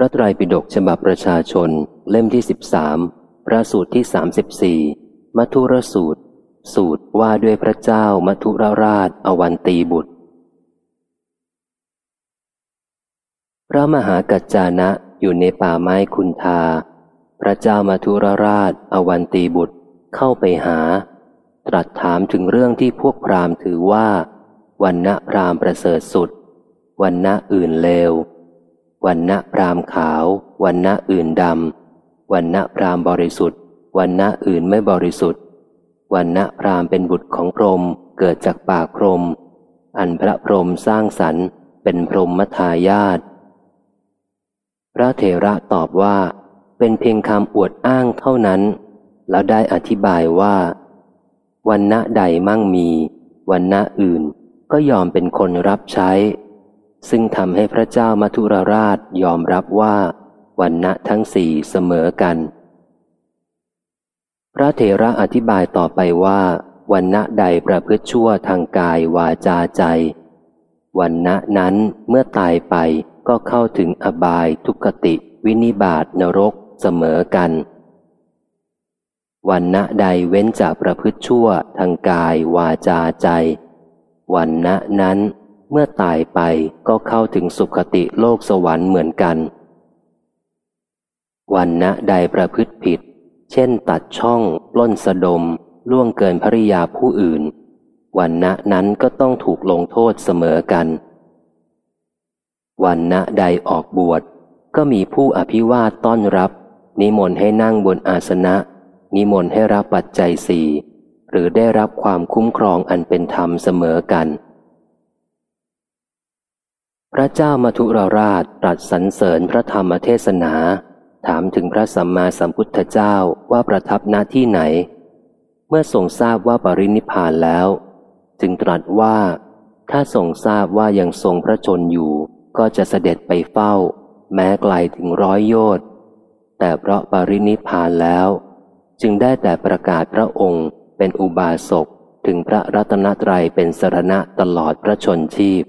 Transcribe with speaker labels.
Speaker 1: พระไตรปิฎกฉบับประชาชน เล่มที่สิบสามพระสูตรที่สามสิบสี่มัทุรสูตร สูตรว่าด้วยพระเจ้ามัทุรราชอวันตีบุตร พระมหากัจจานะอยู่ในป่าไม้คุณทา พระเจ้ามัทุรราชอวันตีบุตรเข้าไปหา ตรัสถามถึงเรื่องที่พวกพราหมณ์ถือว่าวันณะพราหมณ์ประเสริฐสุดวันณะอื่นเลว วันณะพรามขาว วันณะอื่นดำ วันณะพรามบริสุทธิ์ วันณะอื่นไม่บริสุทธิ์ วันณะพรามเป็นบุตรของพรหมเกิดจากปากพรหมอันพระพรหมสร้างสรรค์เป็นพรหมมทายาทพระเถระตอบว่า เป็นเพียงคำอวดอ้างเท่านั้น แล้วได้อธิบายว่า วันณะใดมั่งมี วันณะอื่นก็ยอมเป็นคนรับใช้ ซึ่งทำให้พระเจ้ามัทุรราชยอมรับว่าวันณะทั้งสี่เสมอกัน พระเถระอธิบายต่อไปว่าวันณะใดประพฤติชั่วทางกายวาจาใจ วันณะนั้นเมื่อตายไปก็เข้าถึงอบายทุกติ วินิบาตนรกเสมอกัน วันณะใดเว้นจากประพฤติชั่วทางกายวาจาใจ วันณะนั้น เมื่อตายไปก็เข้าถึงสุคติโลกสวรรค์เหมือนกัน วันณะใดประพฤติผิด เช่นตัดช่องปล้นสะดม ล่วงเกินภริยาผู้อื่น วันณะนั้นก็ต้องถูกลงโทษเสมอกัน วันณะใดออกบวช ก็มีผู้อภิวาทต้อนรับ นิมนต์ให้นั่งบนอาสนะ นิมนต์ให้รับปัจจัยสี่หรือได้รับความคุ้มครองอันเป็นธรรมเสมอกัน พระเจ้ามาทุรราชตรัสสรรเสริญพระธรรมเทศนา ถามถึงพระสัมมาสัมพุทธเจ้าว่าประทับหน้าที่ไหน เมื่อทรงทราบว่าปรินิพานแล้ว จึงตรัสว่า ถ้าทรงทราบว่ายังทรงพระชนอยู่ ก็จะเสด็จไปเฝ้า แม้ไกลถึงร้อยโยชน์แต่เพราะปรินิพานแล้ว จึงได้แต่ประกาศพระองค์เป็นอุบาสกถึงพระรัตนตรัยเป็นสรณะตลอดพระชนชีพ